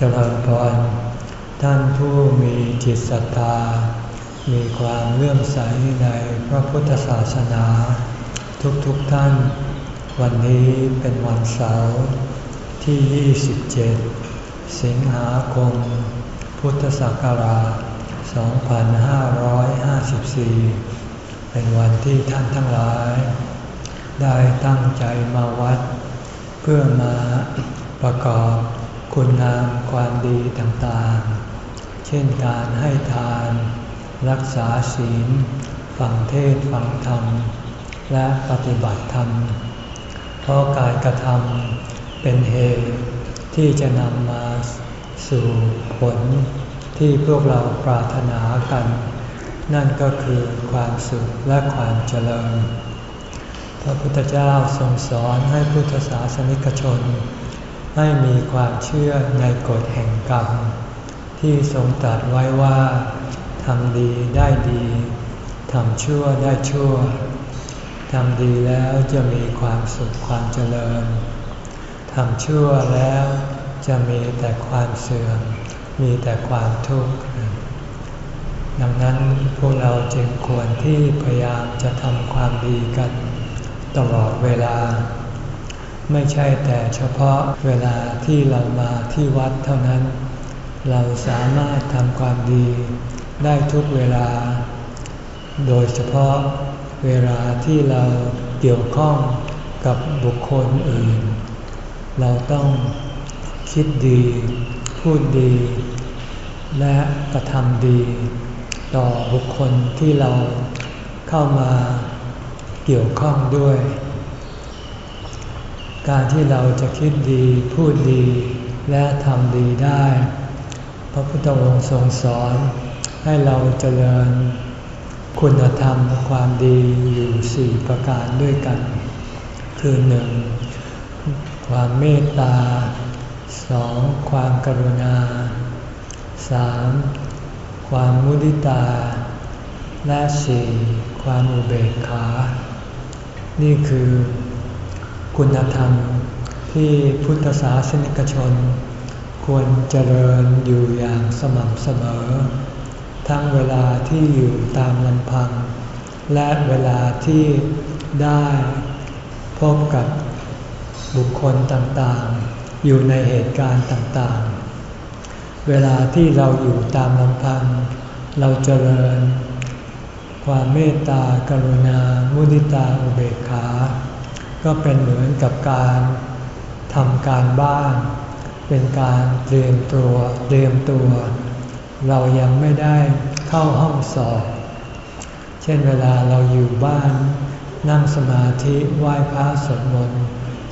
เจริญพร ท่านผู้มีจิตศรัทธา มีความเลื่อมใสในพระพุทธศาสนา ทุกๆทท่าน วันนี้เป็นวันเสาร์ที่ 27 สิงหาคม พุทธศักราช 2554 เป็นวันที่ท่านทั้งหลาย ได้ตั้งใจมาวัด เพื่อมาประกอบ คุณงามความดีต่างๆ เช่นการให้ทาน รักษาศีล ฟังเทศฟังธรรม และปฏิบัติธรรม เพราะการกระทำเป็นเหตุที่จะนำมาสู่ผลที่พวกเราปรารถนากัน นั่นก็คือความสุขและความเจริญ พระพุทธเจ้าทรงสอนให้พุทธศาสนิกชน ให้มีความเชื่อในกฎแห่งกรรม ที่ทรงตรัสไว้ว่าทำดีได้ดีทำชั่วได้ชั่วทำดีแล้วจะมีความสุขความเจริญทำชั่วแล้วจะมีแต่ความเสื่อม มีแต่ความทุกข์ ดังนั้นพวกเราจึงควรที่พยายามจะทำความดีกัน ตลอดเวลา ไม่ใช่แต่เฉพาะเวลาที่เรามาที่วัดเท่านั้น เราสามารถทำความดีได้ทุกเวลา โดยเฉพาะเวลาที่เราเกี่ยวข้องกับบุคคลอื่น เราต้องคิดดี พูดดี และกระทำดี ต่อบุคคลที่เราเข้ามาเกี่ยวข้องด้วย การที่เราจะคิดดีพูดดีและทำดีได้ พระพุทธองค์ทรงสอนให้เราเจริญคุณธรรมความดีอยู่สี่ประการด้วยกัน คือหนึ่งความเมตตาสองความกรุณาสามความมุทิตา และสี่ความอุเบกขา นี่คือ คุณธรรมที่พุทธศาสนิกชน ควรเจริญอยู่อย่างสม่ำเสมอ ทั้งเวลาที่อยู่ตามลำพัง และเวลาที่ได้พบกับบุคคลต่างๆ อยู่ในเหตุการณ์ต่างๆ เวลาที่เราอยู่ตามลำพัง เราเจริญ ความเมตตากรุณา มุทิตาอุเบกขา ก็เป็นเหมือนกับการทำการบ้าน เป็นการเตรียมตัวเตรียมตัว เรายังไม่ได้เข้าห้องสอบ เช่นเวลาเราอยู่บ้าน นั่งสมาธิไหว้พระสวดมนต์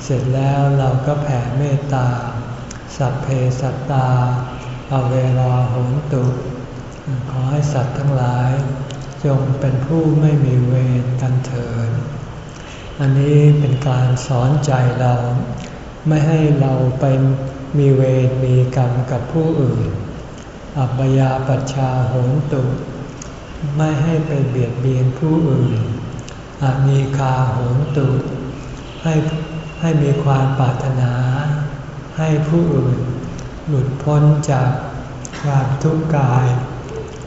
เสร็จแล้วเราก็แผ่เมตตา สัพเพสัตตาเอาเวลาโหนตุ ขอให้สัตว์ทั้งหลาย จงเป็นผู้ไม่มีเวรกันเถิด อันนี้เป็นการสอนใจเรา ไม่ให้เราไปมีเวรมีกรรมกับผู้อื่น อัปยาปัชชาโหนตุ ไม่ให้ไปเบียดเบียนผู้อื่นอามีคาโหนตุให้ให้มีความปรารถนา ให้ผู้อื่น หลุดพ้นจากความทุกข์กาย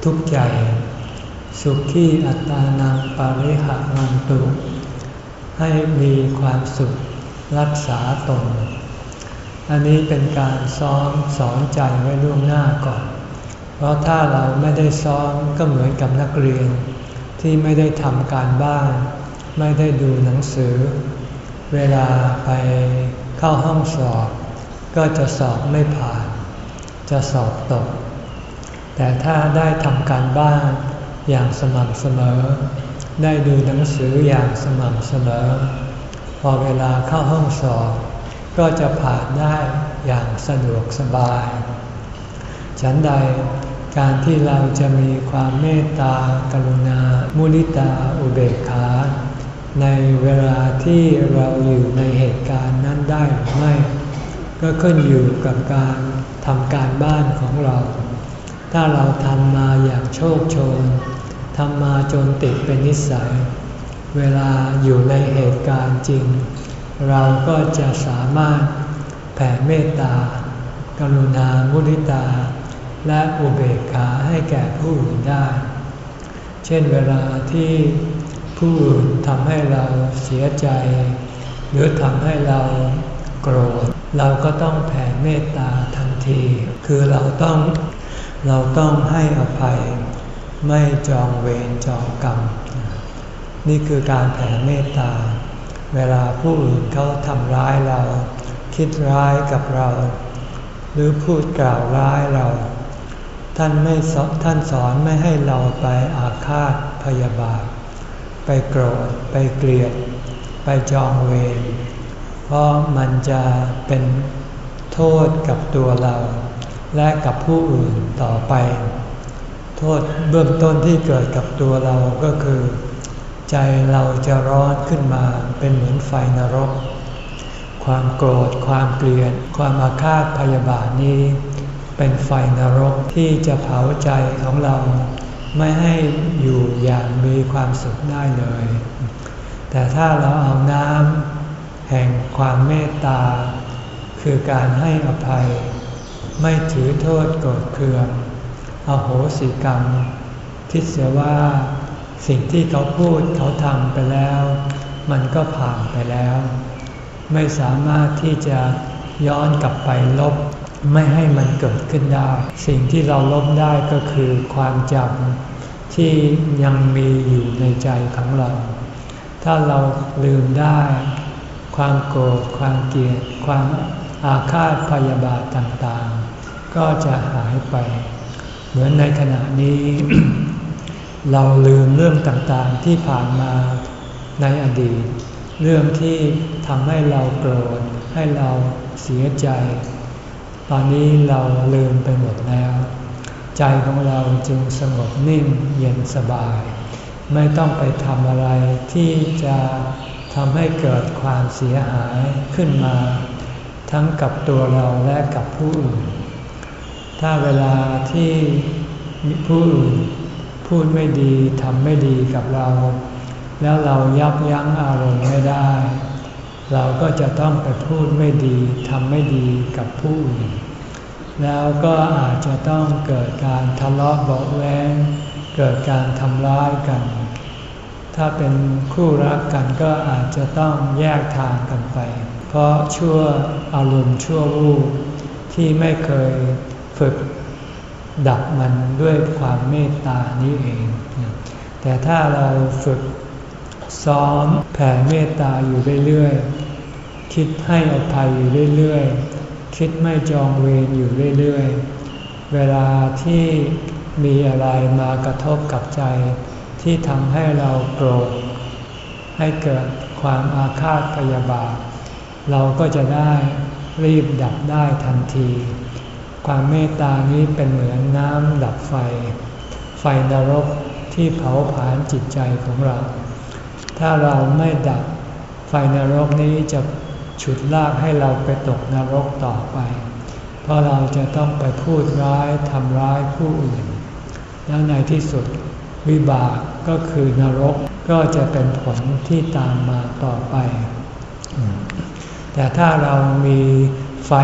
ทุกข์ใจ สุขที่อัตานังปาริหะมันตุ ให้มีความสุขรักษาตน อันนี้เป็นการซ้อมสอนใจไว้ล่วงหน้าก่อน เพราะถ้าเราไม่ได้ซ้อมก็เหมือนกับนักเรียน ที่ไม่ได้ทำการบ้าน ไม่ได้ดูหนังสือ เวลาไปเข้าห้องสอบ ก็จะสอบไม่ผ่าน จะสอบตก แต่ถ้าได้ทำการบ้านอย่างสม่ำเสมอ ได้ดูหนังสืออย่างสม่ำเสมอ พอเวลาเข้าห้องสอบ ก็จะผ่านได้อย่างสะดวกสบาย ฉันใดการที่เราจะมีความเมตตากรุณา มุนิตาอุเบกขา ในเวลาที่เราอยู่ในเหตุการณ์นั้นได้หรือไม่ ก็ขึ้นอยู่กับการทำการบ้านของเรา ถ้าเราทำมาอย่างโชคโชน ทำมาจนติดเป็นนิสัย เวลาอยู่ในเหตุการณ์จริง เราก็จะสามารถแผ่เมตตา กรุณามุทิตา และอุเบกขาให้แก่ผู้อื่นได้ เช่นเวลาที่ผู้อื่นทำให้เราเสียใจ หรือทำให้เราโกรธ เราก็ต้องแผ่เมตตาทันที คือเราต้องเราต้องให้อภัย ไม่จองเวรจองกรรม นี่คือการแผ่เมตตา เวลาผู้อื่นเขาทำร้ายเรา คิดร้ายกับเรา หรือพูดกล่าวร้ายเรา ท่านไม่สอนท่านสอนไม่ให้เราไปอาฆาตพยาบาท ไปโกรธ ไปเกลียด ไปจองเวร เพราะมันจะเป็นโทษกับตัวเรา และกับผู้อื่นต่อไป โทษเบื้องต้นที่เกิดกับตัวเราก็คือ ใจเราจะร้อนขึ้นมาเป็นเหมือนไฟนรก ความโกรธ ความเกลียด ความอาฆาตพยาบาทนี้ เป็นไฟนรกที่จะเผาใจของเรา ไม่ให้อยู่อย่างมีความสุขได้เลย แต่ถ้าเราเอาน้ำแห่งความเมตตา คือการให้อภัย ไม่ถือโทษโกรธเคือง อโหสิกรรม คิดเสียว่าสิ่งที่เขาพูดเขาทำไปแล้ว มันก็ผ่านไปแล้ว ไม่สามารถที่จะย้อนกลับไปลบ ไม่ให้มันเกิดขึ้นได้ สิ่งที่เราลบได้ก็คือความจำที่ยังมีอยู่ในใจของเรา ถ้าเราลืมได้ ความโกรธความเกลียดความอาฆาตพยาบาทต่างๆ ก็จะหายไป เหมือนในขณะนี้ เราลืมเรื่องต่างๆที่ผ่านมาในอดีต เรื่องที่ทำให้เราโกรธให้เราเสียใจ ตอนนี้เราลืมไปหมดแล้ว ใจของเราจึงสงบนิ่งเย็นสบาย ไม่ต้องไปทำอะไรที่จะทำให้เกิดความเสียหายขึ้นมา ทั้งกับตัวเราและกับผู้อื่น ถ้าเวลาที่ผู้อื่นพูดไม่ดีทำไม่ดีกับเรา แล้วเรายับยั้งอารมณ์ไม่ได้ เราก็จะต้องไปพูดไม่ดีทำไม่ดีกับผู้อื่นแล้วก็อาจจะต้องเกิดการทะเลาะเบาแวงเกิดการทำร้ายกัน ถ้าเป็นคู่รักกันก็อาจจะต้องแยกทางกันไป เพราะชั่วอารมณ์ชั่ววูบที่ไม่เคย ฝึกดับมันด้วยความเมตตานี้เอง แต่ถ้าเราฝึกซ้อมแผ่เมตตาอยู่เรื่อยๆ คิดให้อภัยอยู่เรื่อยๆ คิดไม่จองเวรอยู่เรื่อยๆ เวลาที่มีอะไรมากระทบกับใจ ที่ทำให้เราโกรธ ให้เกิดความอาฆาตพยาบาท เราก็จะได้รีบดับได้ทันที ความเมตตานี้เป็นเหมือนน้ำดับไฟ ไฟนรกที่เผาผลาญจิตใจของเรา ถ้าเราไม่ดับไฟนรกนี้จะฉุดลากให้เราไปตกนรกต่อไป เพราะเราจะต้องไปพูดร้ายทำร้ายผู้อื่น แล้วในที่สุดวิบากก็คือนรกก็จะเป็นผลที่ตามมาต่อไป แต่ถ้าเรามี ไฟ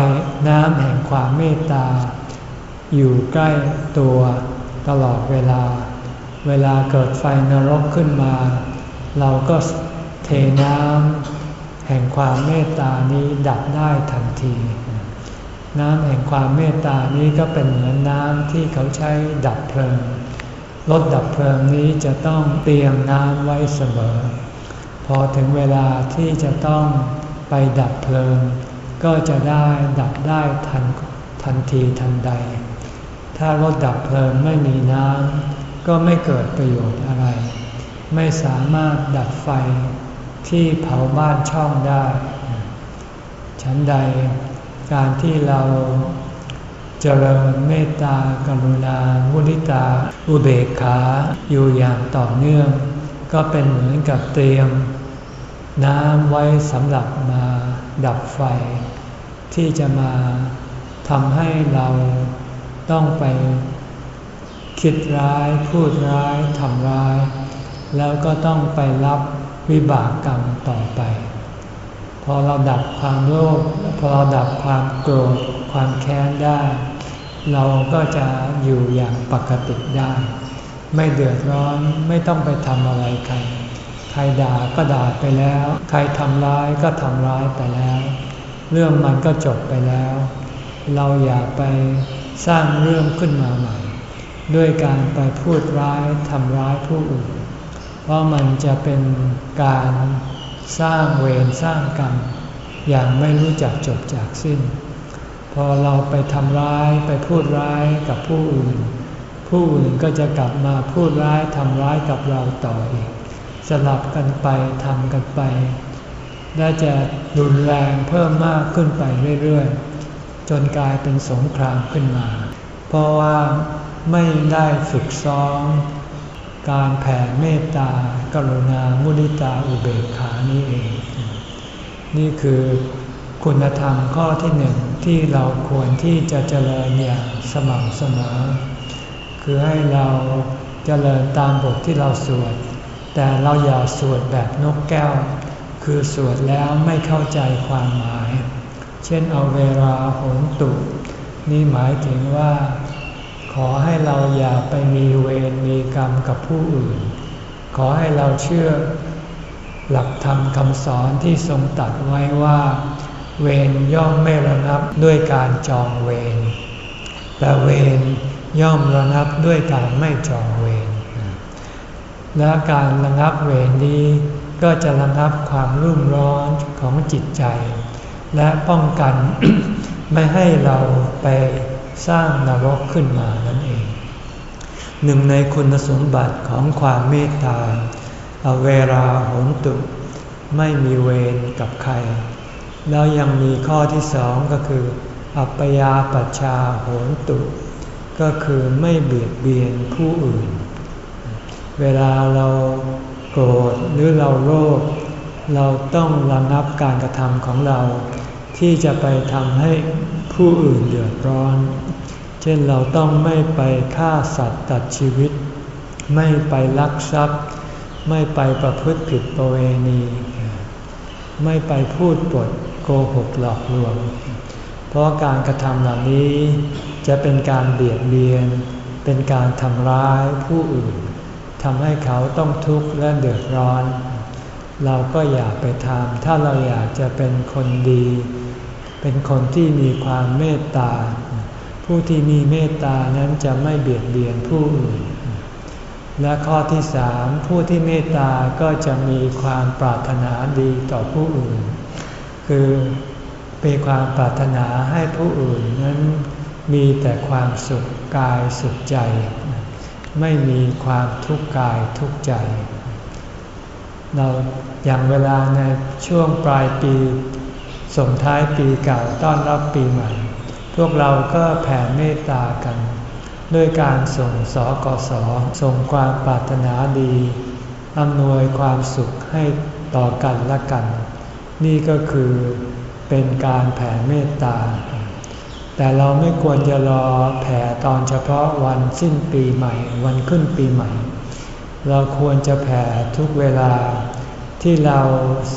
น้ำแห่งความเมตตา อยู่ใกล้ตัวตลอดเวลา เวลาเกิดไฟนรกขึ้นมา เราก็เทน้ำแห่งความเมตตานี้ดับได้ทันที น้ำแห่งความเมตตานี้ก็เป็นเหมือนน้ำที่เขาใช้ดับเพลิงรถดับเพลิงนี้จะต้องเตรียมน้ำไว้เสมอ พอถึงเวลาที่จะต้องไปดับเพลิง ก็จะได้ดับได้ทันทันทีทันใด ถ้ารถดับเพลิงไม่มีน้ำก็ไม่เกิดประโยชน์อะไร ไม่สามารถดับไฟที่เผาบ้านช่องได้ ฉันใดการที่เราเจริญเมตตากรุณามุนิตา อุเบกขาอยู่อย่างต่อเนื่อง ก็เป็นเหมือนกับเตรียม น้ำไว้สำหรับมา ดับไฟ ที่จะมาทำให้เราต้องไปคิดร้าย พูดร้ายทำร้าย แล้วก็ต้องไปรับวิบากกรรมต่อไป พอเราดับความโลภพอเราดับความโกรธความแค้นได้ เราก็จะอยู่อย่างปกติได้ ไม่เดือดร้อนไม่ต้องไปทำอะไรใคร รด่าก็ด่าไปแล้ว ใครทำร้ายก็ทำร้ายไปแล้ว เรื่องมันก็จบไปแล้ว เราอย่าไปสร้างเรื่องขึ้นมาใหม่ ด้วยการไปพูดร้ายทำร้ายผู้อื่น เพราะมันจะเป็นการสร้างเวรสร้างกรรมอย่างไม่รู้จักจบจากสิ้น พอเราไปทำร้ายไปพูดร้ายกับผู้อื่น ผู้อื่นก็จะกลับมาพูดร้ายทำร้ายกับเราต่ออีก สลับกันไปทำกันไป และจะรุนแรงเพิ่มมากขึ้นไปเรื่อยๆ จนกลายเป็นสงครามขึ้นมา เพราะว่าไม่ได้ฝึกซ้อมการแผ่เมตตากรุณามุนิตาอุเบกขานี่เอง นี่คือคุณธรรมข้อที่หนึ่งที่เราควรที่จะเจริญอย่างสม่ำเสมอ คือให้เราเจริญตามบทที่เราสวด แต่เราอย่าสวดแบบนกแก้ว คือสวดแล้วไม่เข้าใจความหมาย เช่นเอาเวลาโหนตุนี่หมายถึงว่า ขอให้เราอย่าไปมีเวรมีกรรมกับผู้อื่น ขอให้เราเชื่อหลักธรรมคำสอนที่ทรงตัดไว้ว่า เวรย่อมไม่ระงับด้วยการจองเวรแต่เวรย่อมระงับด้วยการไม่จองเวร และการระงับเวรนี้ ก็จะระงับความรุ่มร้อนของจิตใจ และป้องกันไม่ให้เราไปสร้างนรกขึ้นมานั่นเอง หนึ่งในคุณสมบัติของความเมตตาเวลาโหนตุ ไม่มีเวรกับใคร แล้วยังมีข้อที่สองก็คือ อัปยาปัชชาโหนตุ ก็คือไม่เบียดเบียนผู้อื่น เวลาเราโกรธหรือเราโลภเราต้องระงับการกระทำของเรา ที่จะไปทำให้ผู้อื่นเดือดร้อน เช่นเราต้องไม่ไปฆ่าสัตว์ตัดชีวิต ไม่ไปลักทรัพย์ ไม่ไปประพฤติผิดประเวณี ไม่ไปพูดปดโกหกหลอกลวง เพราะการกระทำเหล่านี้จะเป็นการเบียดเบียน เป็นการทำร้ายผู้อื่น ทำให้เขาต้องทุกข์และเดือดร้อน เราก็อย่าไปทำถ้าเราอยากจะเป็นคนดี เป็นคนที่มีความเมตตา ผู้ที่มีเมตตานั้นจะไม่เบียดเบียนผู้อื่น และข้อที่สามผู้ที่เมตตาก็จะมีความปรารถนาดีต่อผู้อื่น คือเป็นความปรารถนาให้ผู้อื่นนั้นมีแต่ความสุขกายสุขใจ ไม่มีความทุกข์กายทุกข์ใจ เราอย่างเวลาในช่วงปลายปีส่งท้ายปีเก่าต้อนรับปีใหม่ พวกเราก็แผ่เมตตากัน ด้วยการส่งสอกสส่งความปรารถนาดีอำนวยความสุขให้ต่อกันและกัน นี่ก็คือเป็นการแผ่เมตตา แต่เราไม่ควรจะรอแผ่ตอนเฉพาะวันสิ้นปีใหม่ วันขึ้นปีใหม่ เราควรจะแผ่ทุกเวลาที่เรา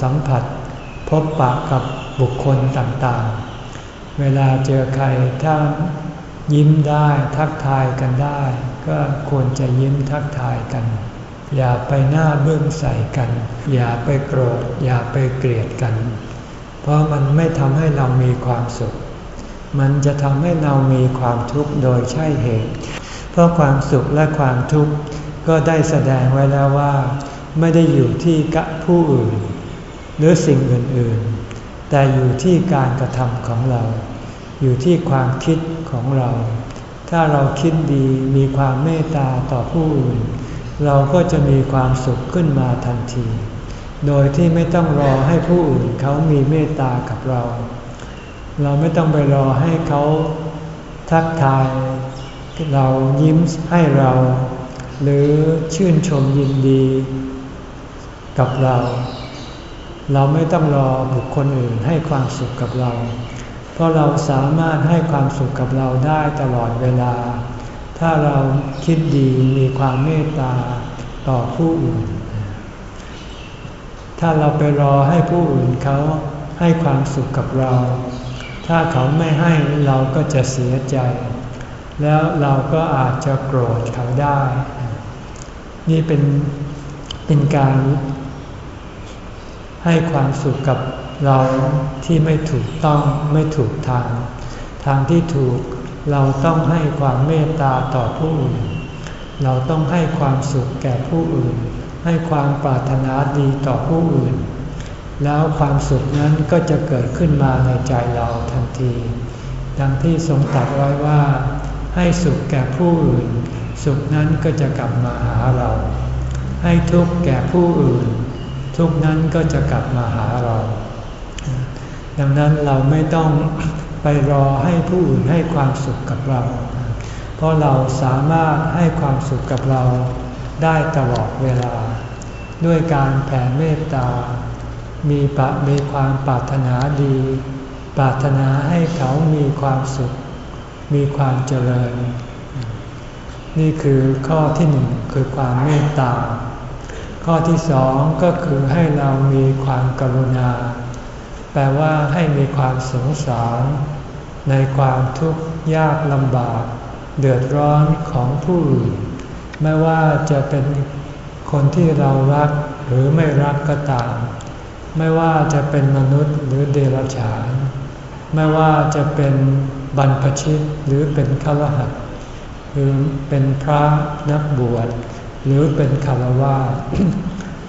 สัมผัสพบปะกับบุคคลต่างๆ เวลาเจอใครถ้ายิ้มได้ทักทายกันได้ ก็ควรจะยิ้มทักทายกัน อย่าไปหน้าเบื้องใส่กัน อย่าไปโกรธอย่าไปเกลียดกัน เพราะมันไม่ทำให้เรามีความสุข มันจะทำให้เรามีความทุกข์โดยใช่เหตุ เพราะความสุขและความทุกข์ก็ได้แสดงไว้แล้วว่า ไม่ได้อยู่ที่กะผู้อื่น หรือสิ่งอื่นๆ แต่อยู่ที่การกระทำของเรา อยู่ที่ความคิดของเรา ถ้าเราคิดดีมีความเมตตาต่อผู้อื่น เราก็จะมีความสุขขึ้นมาทันที โดยที่ไม่ต้องรอให้ผู้อื่นเขามีเมตตากับเรา เราไม่ต้องไปรอให้เขาทักทาย เรายิ้มให้เรา หรือชื่นชมยินดี กับเรา เราไม่ต้องรอบุคคลอื่นให้ความสุขกับเรา เพราะเราสามารถให้ความสุขกับเราได้ตลอดเวลา ถ้าเราคิดดีมีความเมตตาต่อผู้อื่น ถ้าเราไปรอให้ผู้อื่นเขาให้ความสุขกับเรา ถ้าเขาไม่ให้เราก็จะเสียใจ แล้วเราก็อาจจะโกรธเขาได้ นี่เป็นเป็นการให้ความสุขกับเราที่ไม่ถูกต้องไม่ถูกทาง ทางที่ถูกเราต้องให้ความเมตตาต่อผู้อื่น เราต้องให้ความสุขแก่ผู้อื่น ให้ความปรารถนาดีต่อผู้อื่น แล้วความสุขนั้นก็จะเกิดขึ้นมาในใจเราทันที ดังที่ทรงตรัสไว้ว่า ให้สุขแก่ผู้อื่น สุขนั้นก็จะกลับมาหาเรา ให้ทุกข์แก่ผู้อื่น ทุกนั้นก็จะกลับมาหาเรา ดังนั้นเราไม่ต้องไปรอให้ผู้อื่นให้ความสุขกับเรา เพราะเราสามารถให้ความสุขกับเราได้ตลอดเวลา ด้วยการแผ่เมตตา มีปะมีความปรารถนาดี ปรารถนาให้เขามีความสุข มีความเจริญ นี่คือข้อที่หนึ่งคือความเมตตา ข้อที่สองก็คือให้เรามีความกรุณา แปลว่าให้มีความสงสาร ในความทุกข์ยากลำบาก เดือดร้อนของผู้อื่นไม่ว่าจะเป็นคนที่เรารักหรือไม่รักก็ตาม ไม่ว่าจะเป็นมนุษย์หรือเดรัจฉาน ไม่ว่าจะเป็นบรรพชิตหรือเป็นฆรหัสหรือเป็นพระนักบวชหรือเป็นคารวะ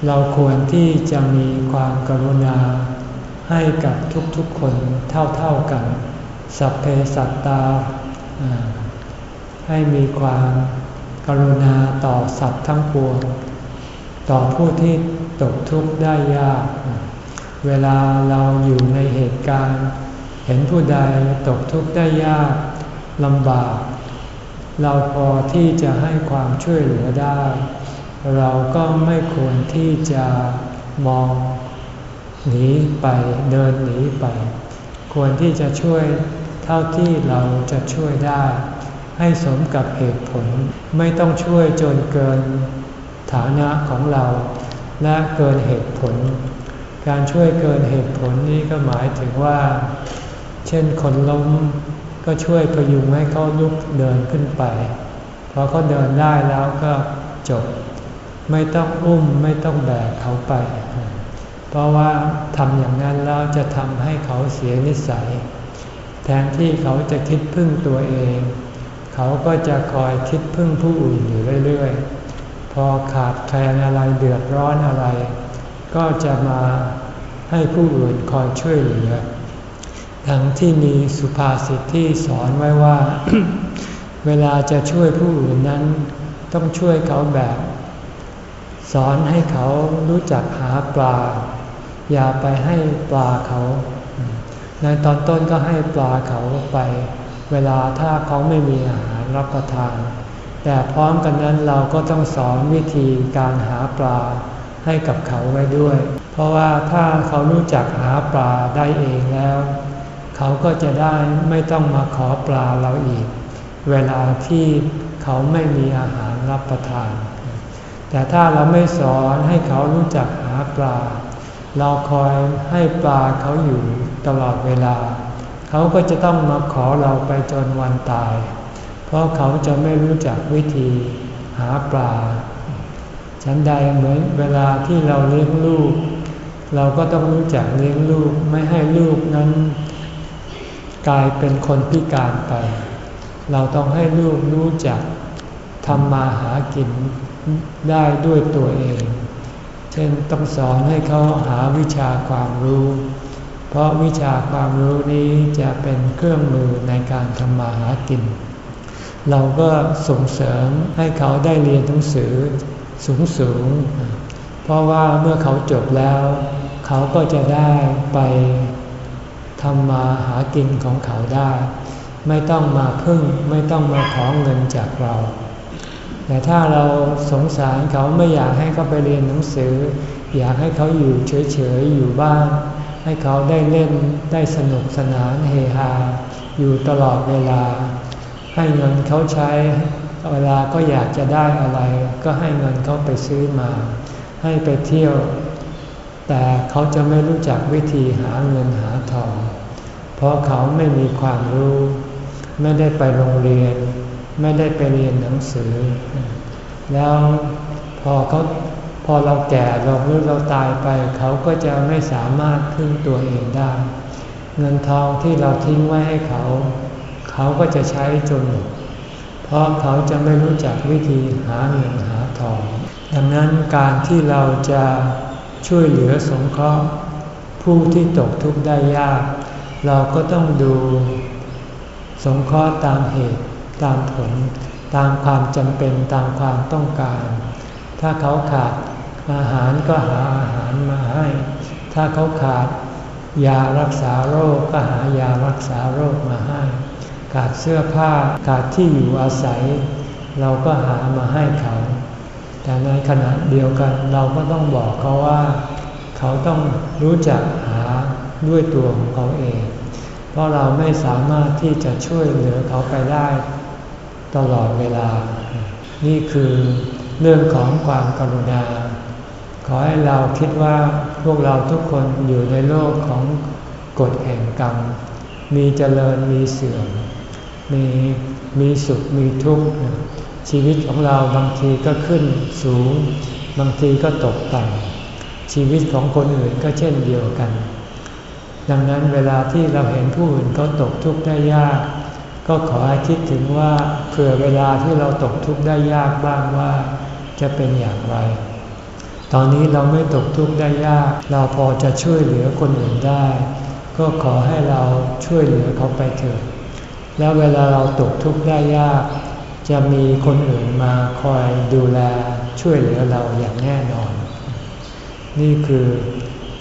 เราควรที่จะมีความกรุณา ให้กับทุกๆคนเท่าๆกัน สัพเพสัตตา ให้มีความกรุณาต่อสัตว์ทั้งปวง ต่อผู้ที่ตกทุกข์ได้ยาก เวลาเราอยู่ในเหตุการณ์ เห็นผู้ใดตกทุกข์ได้ยากลำบาก เราพอที่จะให้ความช่วยเหลือได้ เราก็ไม่ควรที่จะมองหนีไปเดินหนีไป ควรที่จะช่วยเท่าที่เราจะช่วยได้ ให้สมกับเหตุผลไม่ต้องช่วยจนเกินฐานะของเรา และเกินเหตุผล การช่วยเกินเหตุผลนี้ก็หมายถึงว่า เช่นคนล้มก็ช่วยพยุงให้เขาลุกเดินขึ้นไป พอเขาเดินได้แล้วก็จบ ไม่ต้องอุ้มไม่ต้องแบกเขาไป เพราะว่าทำอย่างนั้นแล้วจะทำให้เขาเสียนิสัย แทนที่เขาจะคิดพึ่งตัวเอง เขาก็จะคอยคิดพึ่งผู้อื่นอยู่เรื่อยๆ พอขาดแคลนอะไรเดือดร้อนอะไร ก็จะมาให้ผู้อื่นคอยช่วยเหลือ ดังที่มีสุภาษิตที่สอนไว้ว่า เวลาจะช่วยผู้อื่นนั้น ต้องช่วยเขาแบบ สอนให้เขารู้จักหาปลา อย่าไปให้ปลาเขา ในตอนต้นก็ให้ปลาเขาไป เวลาถ้าเขาไม่มีอาหารรับประทาน แต่พร้อมกันนั้นเราก็ต้องสอนวิธีการหาปลา ให้กับเขาไว้ด้วย เพราะว่าถ้าเขารู้จักหาปลาได้เองแล้ว เขาก็จะได้ไม่ต้องมาขอปลาเราอีก เวลาที่เขาไม่มีอาหารรับประทาน แต่ถ้าเราไม่สอนให้เขารู้จักหาปลา เราคอยให้ปลาเขาอยู่ตลอดเวลา เขาก็จะต้องมาขอเราไปจนวันตาย เพราะเขาจะไม่รู้จักวิธีหาปลา ฉันใดเหมือนเวลาที่เราเลี้ยงลูก เราก็ต้องรู้จักเลี้ยงลูกไม่ให้ลูกนั้น กลายเป็นคนพิการไป เราต้องให้ลูกรู้จักทำมาหากินได้ด้วยตัวเอง เช่นต้องสอนให้เขาหาวิชาความรู้ เพราะวิชาความรู้นี้จะเป็นเครื่องมือในการทำมาหากิน เราก็ส่งเสริมให้เขาได้เรียนหนังสือ สูงสูง เพราะว่าเมื่อเขาจบแล้ว เขาก็จะได้ไปทำมาหากินของเขาได้ ไม่ต้องมาพึ่งไม่ต้องมาขอเงินจากเรา แต่ถ้าเราสงสารเขาไม่อยากให้เขาไปเรียนหนังสือ อยากให้เขาอยู่เฉยๆอยู่บ้านให้เขาได้เล่นได้สนุกสนานเฮฮาอยู่ตลอดเวลา ให้เงินเขาใช้ เวลาก็อยากจะได้อะไร ก็ให้เงินเขาไปซื้อมา ให้ไปเที่ยว แต่เขาจะไม่รู้จักวิธีหาเงินหาทอง เพราะเขาไม่มีความรู้ ไม่ได้ไปโรงเรียน ไม่ได้ไปเรียนหนังสือ แล้วพอเขาพอเราแก่เราหรือเราตายไป เขาก็จะไม่สามารถพึ่งตัวเองได้ เงินทองที่เราทิ้งไว้ให้เขา เขาก็จะใช้จนหมด เพราะเขาจะไม่รู้จักวิธีหาเงินหาทอง ดังนั้นการที่เราจะช่วยเหลือสงเคราะห์ผู้ที่ตกทุกข์ได้ยาก เราก็ต้องดูสงเคราะห์ตามเหตุตามผล ตามความจำเป็นตามความต้องการ ถ้าเขาขาดอาหารก็หาอาหารมาให้ ถ้าเขาขาดยารักษาโรคก็หายารักษาโรคมาให้ ขาดเสื้อผ้าขาดที่อยู่อาศัย เราก็หามาให้เขา แต่ในขณะเดียวกันเราก็ต้องบอกเขาว่า เขาต้องรู้จักหาด้วยตัวของเขาเอง เพราะเราไม่สามารถที่จะช่วยเหลือเขาไปได้ตลอดเวลา นี่คือเรื่องของความกรุณา ขอให้เราคิดว่าพวกเราทุกคนอยู่ในโลกของกฎแห่งกรรม มีเจริญมีเสื่อม มีมีสุขมีทุกข์ชีวิตของเราบางทีก็ขึ้นสูง บางทีก็ตกต่ำชีวิตของคนอื่นก็เช่นเดียวกัน ดังนั้นเวลาที่เราเห็นผู้อื่นเขาตกทุกข์ได้ยาก ก็ขอให้คิดถึงว่าเผื่อเวลาที่เราตกทุกข์ได้ยากบ้างว่าจะเป็นอย่างไร ตอนนี้เราไม่ตกทุกข์ได้ยาก เราพอจะช่วยเหลือคนอื่นได้ ก็ขอให้เราช่วยเหลือเขาไปเถิด แล้วเวลาเราตกทุกข์ได้ยาก จะมีคนอื่นมาคอยดูแลช่วยเหลือเราอย่างแน่นอน นี่คือ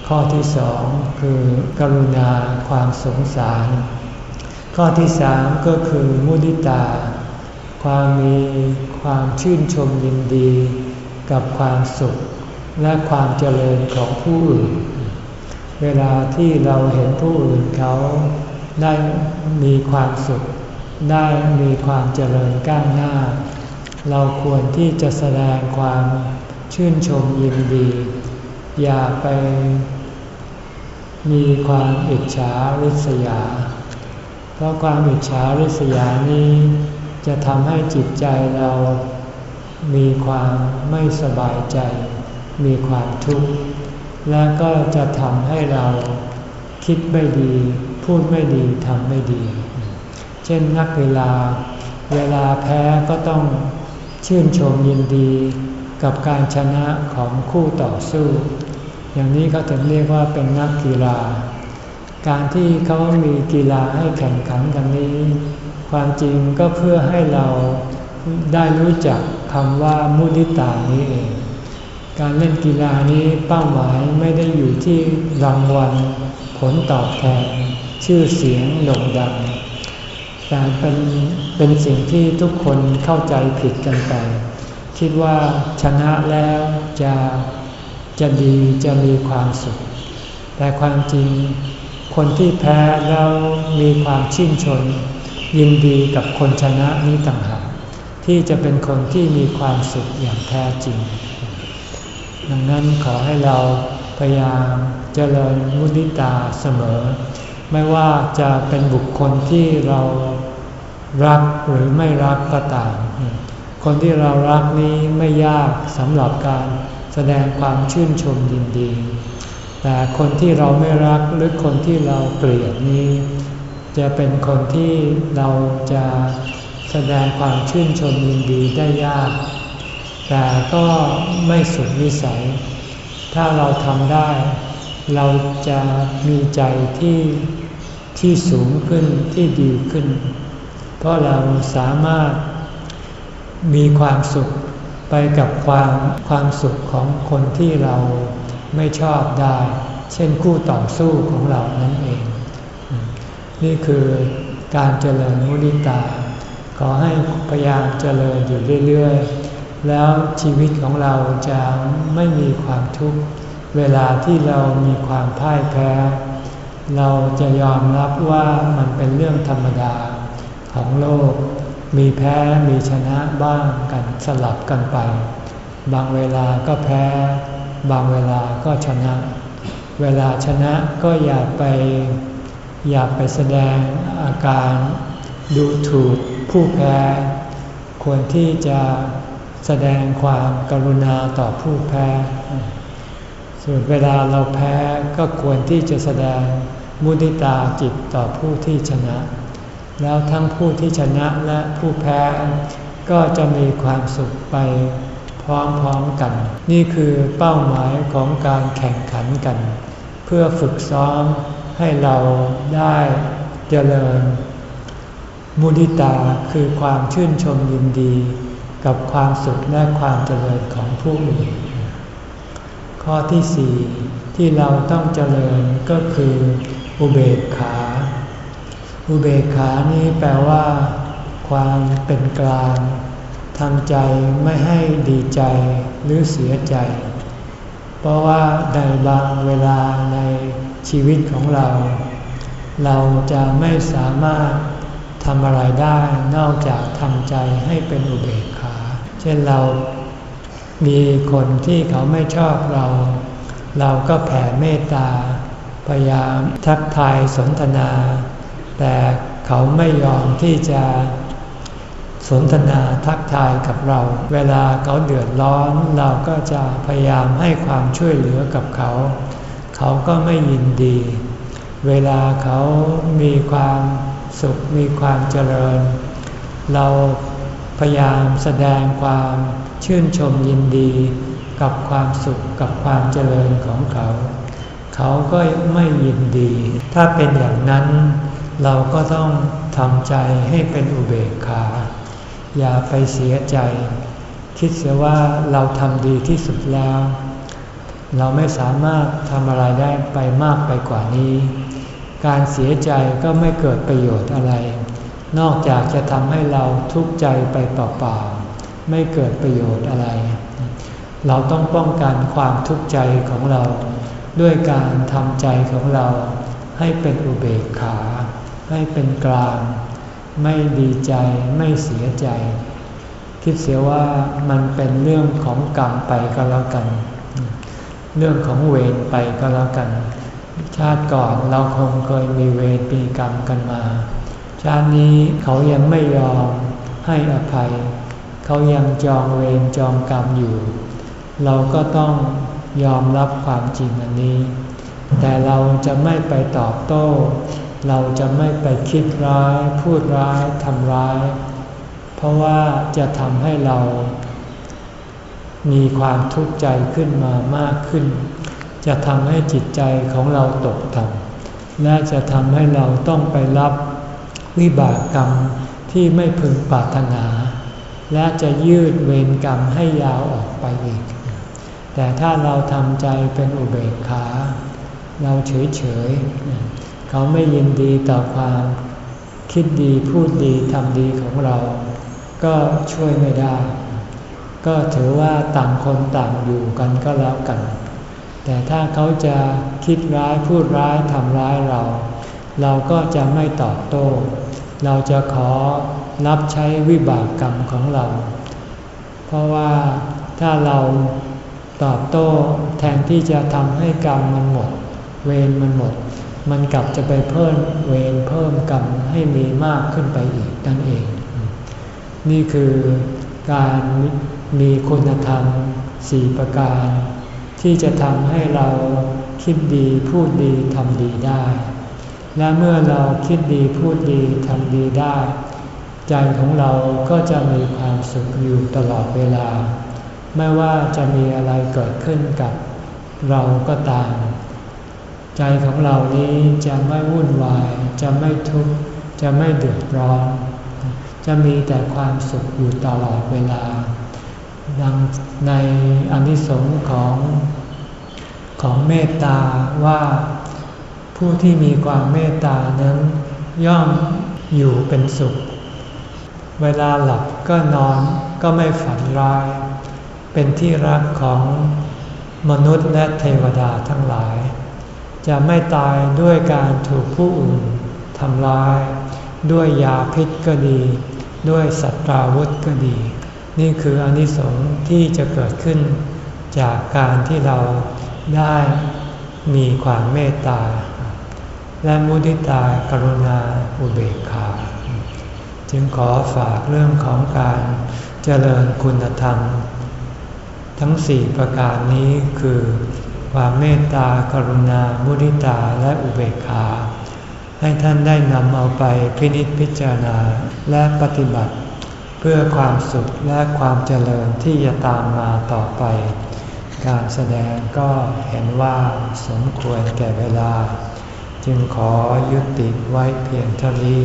ข้อที่สองคือกรุณาความสงสาร ข้อที่สามก็คือมุดิตา ความมีความชื่นชมยินดี กับความสุขและความเจริญของผู้อื่น เวลาที่เราเห็นผู้อื่นเขา ได้มีความสุข ได้มีความเจริญก้าวหน้า เราควรที่จะแสดงความชื่นชมยินดี อย่าไปมีความอิจฉาริษยา เพราะความอิจฉาริษยานี้จะทำให้จิตใจเรา มีความไม่สบายใจ มีความทุกข์ และก็จะทำให้เราคิดไม่ดี พูดไม่ดีทำไม่ดี เช่นนักเวลา เวลาแพ้ก็ต้องชื่นชมยินดีกับการชนะของคู่ต่อสู้ อย่างนี้เขาถึงเรียกว่าเป็นนักกีฬา การที่เขามีกีฬาให้แข่งขันกันนี้ ความจริงก็เพื่อให้เราได้รู้จักคำว่ามุนิตานี้เอง การเล่นกีฬานี้เป้าหมายไม่ได้อยู่ที่รางวัลผลตอบแทน ชื่อเสียงโด่งดังแต่เป็นเป็นสิ่งที่ทุกคนเข้าใจผิดกันไป คิดว่าชนะแล้วจะจะดีจะมีความสุข แต่ความจริงคนที่แพ้แล้วมีความชื่นชมยินดีกับคนชนะนี้ต่างหากที่จะเป็นคนที่มีความสุขอย่างแท้จริง ดังนั้นขอให้เราพยายามเจริญมุติตาเสมอ ไม่ว่าจะเป็นบุคคลที่เรารักหรือไม่รักก็ตาม คนที่เรารักนี้ไม่ยากสำหรับการแสดงความชื่นชมยินดี แต่คนที่เราไม่รักหรือคนที่เราเกลียดนี้ จะเป็นคนที่เราจะแสดงความชื่นชมยินดีได้ยาก แต่ก็ไม่สุดวิสัย ถ้าเราทำได้ เราจะมีใจที่ที่สูงขึ้นที่ดีขึ้น เพราะเราสามารถมีความสุขไปกับความความสุขของคนที่เราไม่ชอบได้ เช่นคู่ต่อสู้ของเรานั่นเอง นี่คือการเจริญมุนิตา ขอให้พยายามเจริญอยู่เรื่อย ๆ แล้วชีวิตของเราจะไม่มีความทุกข์ เวลาที่เรามีความพ่ายแพ้ เราจะยอมรับว่ามันเป็นเรื่องธรรมดาของโลก มีแพ้มีชนะบ้างกันสลับกันไป บางเวลาก็แพ้ บางเวลาก็ชนะ เวลาชนะก็อย่าไป อย่าไปแสดงอาการดูถูกผู้แพ้ ควรที่จะแสดงความกรุณาต่อผู้แพ้ ส่วนเวลาเราแพ้ก็ควรที่จะแสดงมุติตาจิตต่อผู้ที่ชนะ แล้วทั้งผู้ที่ชนะและผู้แพ้ก็จะมีความสุขไปพร้อมๆกัน นี่คือเป้าหมายของการแข่งขันกัน เพื่อฝึกซ้อมให้เราได้เจริญ มุทิตาคือความชื่นชมยินดี กับความสุขและความเจริญของผู้อื่น ข้อที่สี่ที่เราต้องเจริญก็คืออุเบกขา อุเบกขานี้แปลว่า ความเป็นกลางทำใจไม่ให้ดีใจหรือเสียใจ เพราะว่าในบางเวลาในชีวิตของเรา เราจะไม่สามารถทำอะไรได้นอกจากทำใจให้เป็นอุเบกขา เช่นเรา มีคนที่เขาไม่ชอบเรา เราก็แผ่เมตตา พยายามทักทายสนทนา แต่เขาไม่ยอมที่จะสนทนาทักทายกับเรา เวลาเขาเดือดร้อน เราก็จะพยายามให้ความช่วยเหลือกับเขา เขาก็ไม่ยินดี เวลาเขามีความสุขมีความเจริญ เราพยายามแสดงความ ชื่นชมยินดีกับความสุขกับความเจริญของเขา เขาก็ไม่ยินดี ถ้าเป็นอย่างนั้น เราก็ต้องทำใจให้เป็นอุเบกขา อย่าไปเสียใจ คิดเสียว่าเราทำดีที่สุดแล้ว เราไม่สามารถทำอะไรได้ไปมากไปกว่านี้ การเสียใจก็ไม่เกิดประโยชน์อะไร นอกจากจะทำให้เราทุกข์ใจไปเปล่าๆ ไม่เกิดประโยชน์อะไร เราต้องป้องกันความทุกข์ใจของเรา ด้วยการทำใจของเราให้เป็นอุเบกขา ให้เป็นกลาง ไม่ดีใจไม่เสียใจ คิดเสียว่ามันเป็นเรื่องของกรรมไปก็แล้วกัน เรื่องของเวรไปก็แล้วกัน ชาติก่อนเราคงเคยมีเวรปีกรรมกันมา ชาตินี้เขายังไม่ยอมให้อภัย เขายังจองเวรจองกรรมอยู่ เราก็ต้องยอมรับความจริงอันนี้ แต่เราจะไม่ไปตอบโต้ เราจะไม่ไปคิดร้าย พูดร้ายทำร้าย เพราะว่าจะทำให้เรา มีความทุกข์ใจขึ้นมามากขึ้น จะทำให้จิตใจของเราตกต่ำและจะทำให้เราต้องไปรับวิบากกรรมที่ไม่พึงปรารถนา และจะยืดเวรกรรมให้ยาวออกไปอีก แต่ถ้าเราทำใจเป็นอุเบกขา เราเฉยเฉย เขาไม่ยินดีต่อความคิดดีพูดดีทำดีของเรา ก็ช่วยไม่ได้ ก็ถือว่าต่างคนต่างอยู่กันก็แล้วกัน แต่ถ้าเขาจะคิดร้ายพูดร้ายทำร้ายเรา เราก็จะไม่ตอบโต้ เราจะขอ รับใช้วิบากกรรมของเรา เพราะว่าถ้าเราตอบโต้แทนที่จะทำให้กรรมมันหมด เวรมันหมด มันกลับจะไปเพิ่มเวรเพิ่มกรรมให้มีมากขึ้นไปอีกนั่นเอง นี่คือการมีคุณธรรมสี่ประการ ที่จะทำให้เราคิดดีพูดดีทำดีได้ และเมื่อเราคิดดีพูดดีทำดีได้ ใจของเราก็จะมีความสุขอยู่ตลอดเวลา ไม่ว่าจะมีอะไรเกิดขึ้นกับเราก็ตาม ใจของเรานี้จะไม่วุ่นวาย จะไม่ทุกข์ จะไม่เดือดร้อน จะมีแต่ความสุขอยู่ตลอดเวลา ดังในอนิสงค์ของของเมตตาว่าผู้ที่มีความเมตตานั้นย่อมอยู่เป็นสุข เวลาหลับก็นอนก็ไม่ฝันร้าย เป็นที่รักของมนุษย์และเทวดาทั้งหลาย จะไม่ตายด้วยการถูกผู้อื่นทำร้าย ด้วยยาพิษก็ดี ด้วยสัตราวุธก็ดี นี่คืออนิสงส์ที่จะเกิดขึ้น จากการที่เราได้มีความเมตตา และมุทิตากรุณาอุเบกขา จึงขอฝากเรื่องของการเจริญคุณธรรม ทั้งสี่ประการนี้คือ ความเมตตากรุณา มุทิตาและอุเบกขา ให้ท่านได้นำเอาไปพินิจพิจารณาและปฏิบัติ เพื่อความสุขและความเจริญที่จะตามมาต่อไป การแสดงก็เห็นว่าสมควรแก่เวลา จึงขอยุติไว้เพียงเท่านี้